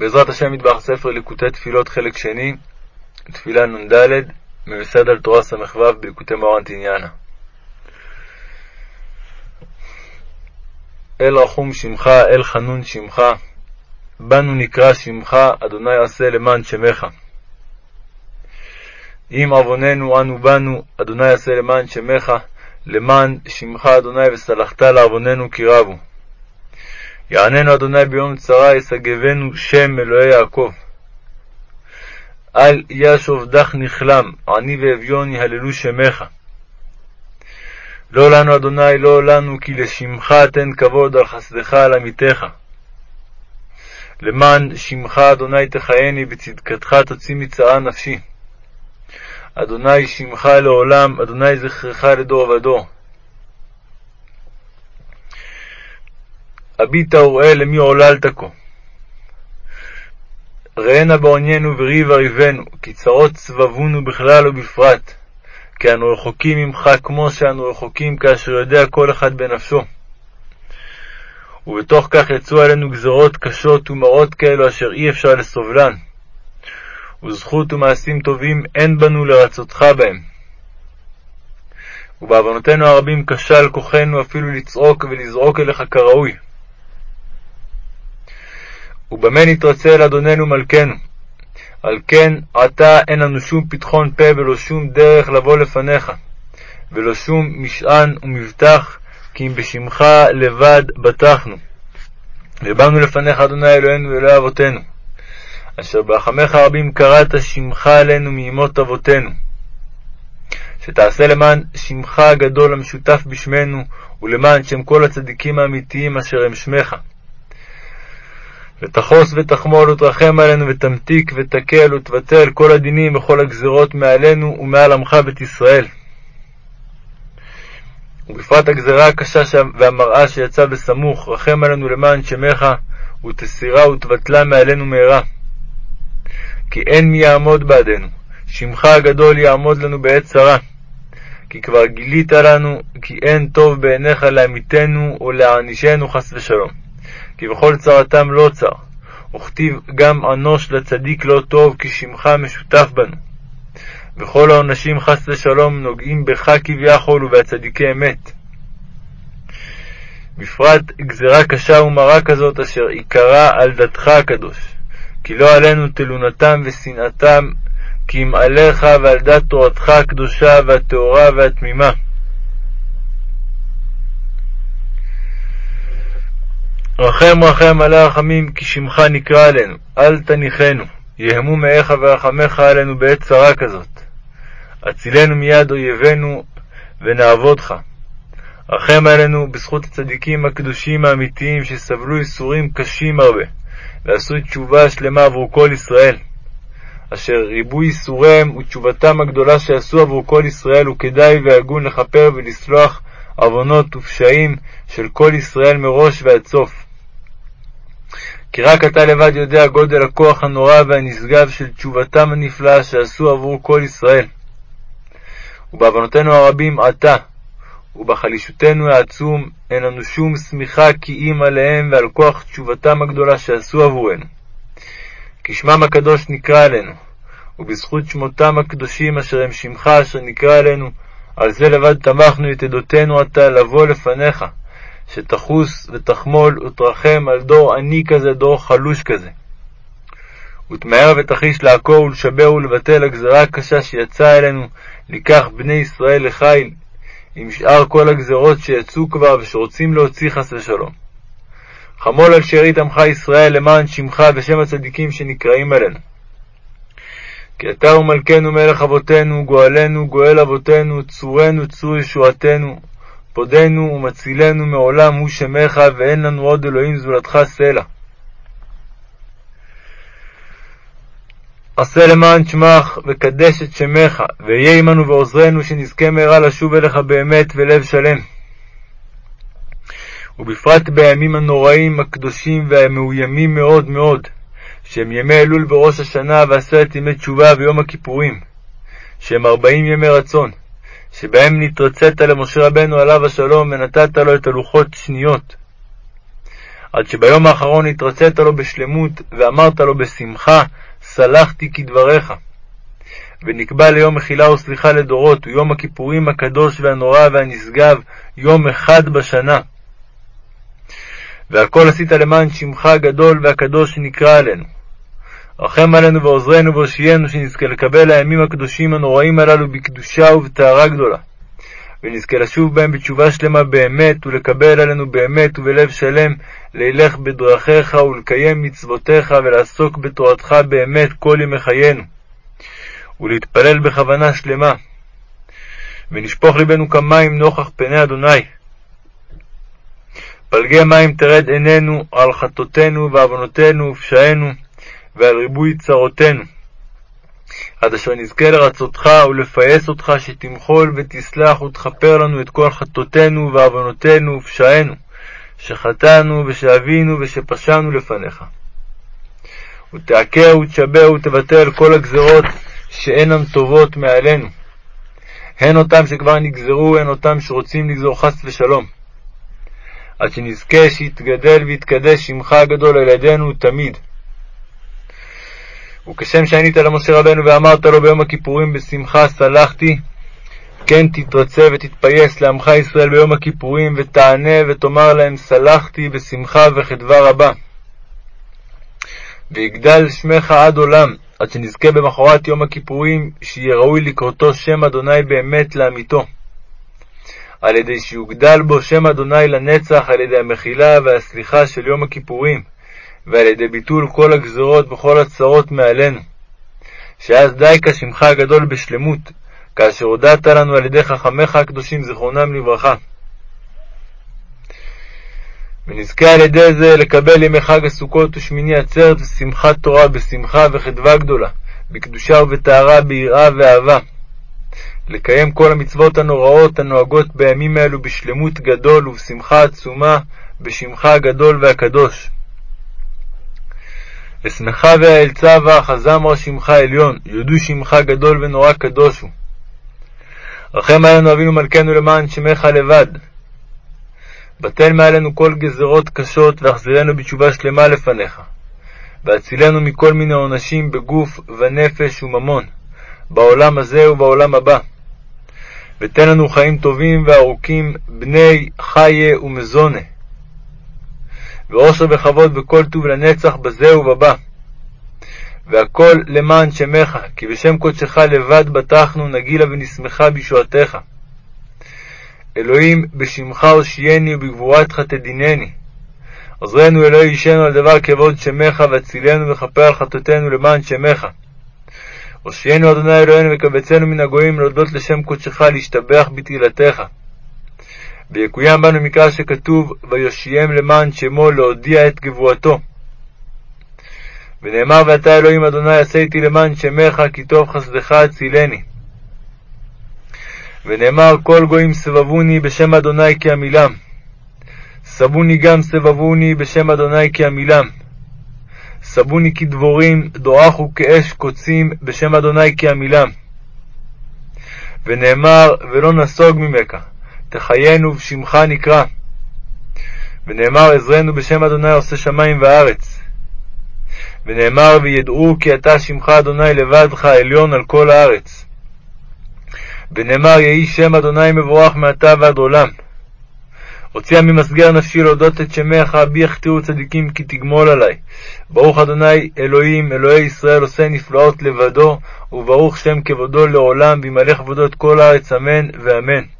בעזרת השם מטבח ספר ליקוטי תפילות חלק שני, תפילה נ"ד, ממסד על תורה ס"ו בליקוטי מורנטיניאנה. אל רחום שמך, אל חנון שמך, בנו נקרא שמך, אדוני עשה למען שמך. אם עווננו אנו בנו, אדוני עשה למען שמך, למען שמך אדוני וסלחת לעווננו כי רבו. יעננו אדוני ביום צרה, ישגבנו שם אלוהי יעקב. אל ישוב דך נכלם, עני ואביון יהללו שמך. לא לנו אדוני, לא לנו, כי לשמך תן כבוד על חסדך על עמיתך. למען שמך אדוני תחייני, בצדקתך תוציא מצרה נפשי. אדוני שמך לעולם, אדוני זכרך לדור ודור. הביטה וראה למי עוללת כה. ראנה בעוניינו וריבה ריבנו, כי צרות סבבונו בכלל ובפרט. כי אנו רחוקים ממך כמו שאנו רחוקים כאשר יודע כל אחד בנפשו. ובתוך כך יצאו עלינו גזרות קשות ומרות כאלו אשר אי אפשר לסובלן. וזכות ומעשים טובים אין בנו לרצותך בהם. ובעוונותינו הרבים כשל כוחנו אפילו לצעוק ולזעוק אליך כראוי. ובמה נתרצה אל אדוננו מלכנו? על כן עתה אין לנו שום פתחון פה ולא שום דרך לבוא לפניך, ולא שום משען ומבטח, כי אם בשמך לבד בטחנו. ובאנו לפניך, אדוני אלוהינו ואלוהי אבותינו, אשר ברחמך הרבים קראת שמך עלינו מימות אבותינו. שתעשה למען שמך הגדול המשותף בשמנו, ולמען שם כל הצדיקים האמיתיים אשר הם שמך. ותחוס ותחמול ותרחם עלינו, ותמתיק ותקל ותבטל כל הדינים וכל הגזרות מעלינו ומעל עמך בית ישראל. ובפרט הגזרה הקשה והמראה שיצאה בסמוך, רחם עלינו למען שמך, ותסירה ותבטלה מעלינו מהרה. כי אין מי יעמוד בעדנו, שמך הגדול יעמוד לנו בעת צרה. כי כבר גילית לנו כי אין טוב בעיניך להמיתנו או להענישנו חס ושלום. כי בכל צרתם לא צר, וכתיב גם אנוש לצדיק לא טוב, כי שמך משותף בנו. וכל העונשים חס ושלום נוגעים בך כביכול ובצדיקי אמת. בפרט גזרה קשה ומרה כזאת אשר עיקרה על דתך הקדוש, כי לא עלינו תלונתם ושנאתם, כי אם עליך ועל דת תורתך הקדושה והטהורה והתמימה. רחם רחם מלא רחמים, כי שמך נקרא עלינו, אל תניחנו, יהמו מאיך ורחמך עלינו בעת צרה כזאת. הצילנו מיד אויבינו ונעבודך. רחם עלינו בזכות הצדיקים הקדושים האמיתיים שסבלו ייסורים קשים הרבה, ועשו תשובה שלמה עבור כל ישראל. אשר ריבוי ייסוריהם ותשובתם הגדולה שעשו עבור כל ישראל הוא כדאי והגון לכפר ולסלוח עוונות ופשעים של כל ישראל מראש ועד סוף. כי רק אתה לבד יודע גודל הכוח הנורא והנשגב של תשובתם הנפלאה שעשו עבור כל ישראל. ובעוונותינו הרבים עתה, ובחלישותנו העצום, אין לנו שום שמיכה כי אם עליהם ועל כוח תשובתם הגדולה שעשו עבורנו. כי שמם הקדוש נקרא עלינו, ובזכות שמותם הקדושים אשר הם שמך אשר נקרא עלינו, על זה לבד תמכנו את עדותינו עתה לבוא לפניך, שתחוס ותחמול ותרחם על דור עני כזה, דור חלוש כזה. ותמהר ותחיש לעקור ולשבר ולבטל הגזרה הקשה שיצאה אלינו, לקח בני ישראל לחיל, עם שאר כל הגזרות שיצאו כבר ושרוצים להוציא חס ושלום. חמול על שארית עמך ישראל למען שמך ושם הצדיקים שנקראים עלינו. כי אתה הוא מלכנו מלך אבותינו, גואלנו, גואל אבותינו, צורנו, צור ישועתנו, פודנו ומצילנו מעולם הוא שמך, ואין לנו עוד אלוהים זולתך סלע. עשה למען שמך, וקדש את שמך, ואהיה עמנו ועוזרנו, שנזכה מהרה לשוב אליך באמת ולב שלם. ובפרט בימים הנוראים, הקדושים והמאוימים מאוד מאוד, שהם ימי אלול בראש השנה ועשרת ימי תשובה ויום הכיפורים, שהם ארבעים ימי רצון, שבהם נתרצית למשה רבנו עליו השלום ונתת לו את הלוחות שניות. עד שביום האחרון התרצית לו בשלמות, ואמרת לו בשמחה, סלחתי כדבריך. ונקבע ליום מחילה וסליחה לדורות, הוא יום הכיפורים הקדוש והנורא והנשגב, יום אחד בשנה. והכל עשית למען שמך הגדול והקדוש שנקרא עלינו. רחם עלינו ועוזרנו והושיענו, שנזכה לקבל הימים הקדושים הנוראים הללו בקדושה ובטהרה גדולה. ונזכה לשוב בהם בתשובה שלמה באמת, ולקבל עלינו באמת ובלב שלם, לילך בדרכיך ולקיים מצוותיך, ולעסוק בתורתך באמת כל ימי חיינו, ולהתפלל בכוונה שלמה. ונשפוך ליבנו כמים נוכח פני אדוני. פלגי מים תרד עינינו על חטאותינו ועוונותינו ופשענו, ועל ריבוי צרותינו. עד אשר נזכה לרצותך ולפייס אותך, שתמחול ותסלח ותכפר לנו את כל חטאותינו ועוונותינו ופשענו, שחטאנו ושאבינו ושפשענו לפניך. ותעקר ותשבר ותבטל כל הגזרות שאינן טובות מעלינו, הן אותם שכבר נגזרו, הן אותם שרוצים לגזור חס ושלום. עד שנזכה שיתגדל ויתקדש שמך הגדול על ידינו תמיד. וכשם שענית למשה רבנו ואמרת לו ביום הכיפורים בשמחה סלחתי, כן תתרצה ותתפייס לעמך ישראל ביום הכיפורים, ותענה ותאמר להם סלחתי בשמחה וכדבר רבה. ויגדל שמך עד עולם, עד שנזכה במחרת יום הכיפורים, שיהיה ראוי לקרותו שם אדוני באמת לאמיתו. על ידי שיוגדל בו שם אדוני לנצח, על ידי המחילה והסליחה של יום הכיפורים, ועל ידי ביטול כל הגזרות וכל הצרות מעלינו. שאז די כשמך הגדול בשלמות, כאשר הודעת לנו על ידי חכמיך הקדושים, זיכרונם לברכה. ונזכה על ידי זה לקבל ימי חג הסוכות ושמיני עצרת ושמחת תורה בשמחה וחדווה גדולה, בקדושה ובטהרה, ביראה ואהבה. לקיים כל המצוות הנוראות הנוהגות בימים האלו בשלמות גדול ובשמחה עצומה, בשמך הגדול והקדוש. אשמחה ואעלצה ואחזם שמך עליון, יודו שמך גדול ונורא קדוש הוא. רחם עלינו אבינו מלכנו למען שמך לבד. בטל מעלינו כל גזרות קשות, והחזירנו בתשובה שלמה לפניך. והצילנו מכל מיני עונשים בגוף ונפש וממון, בעולם הזה ובעולם הבא. ותן לנו חיים טובים וארוכים, בני חיה ומזונה. ועושר וכבוד וכל טוב לנצח בזה ובבא. והכל למען שמך, כי בשם קודשך לבד בטחנו, נגילה ונשמחה בישועתך. אלוהים, בשמך הושיעני ובגבורתך תדינני. עוזרנו אלוהי אישנו על דבר כבוד שמך, והצילנו וכפר על חטאותינו למען שמך. הושיענו אדוני אלוהינו וקבצנו מן הגויים להודות לשם קודשך, להשתבח בתהילתך. ויקוים בנו מקרא שכתוב, ויושיעם למען שמו להודיע את גבורתו. ונאמר, ואתה אלוהים אדוני עשיתי למען שמך, כי טוב חסדך הצילני. ונאמר, כל גויים סבבוני בשם אדוני כי עמילם. סבוני גם סבבוני בשם אדוני כי עמילם. סבוני כדבורים, דועכו כאש קוצים בשם אדוני כי עמילם. ונאמר, ולא נסוג ממך, תחיינו ושמך נקרא. ונאמר עזרנו בשם אדוני עושה שמים וארץ. ונאמר וידעו כי אתה שמך אדוני לבדך עליון על כל הארץ. ונאמר יהי שם אדוני מבורך מעתה ועד עולם. הוציאה ממסגר נפשי להודות את שמך, בי יחטאו צדיקים כי תגמול עלי. ברוך אדוני אלוהים, אלוהי ישראל, עושה נפלאות לבדו, וברוך שם כבודו לעולם, וימלא כבודו את כל הארץ, אמן ואמן.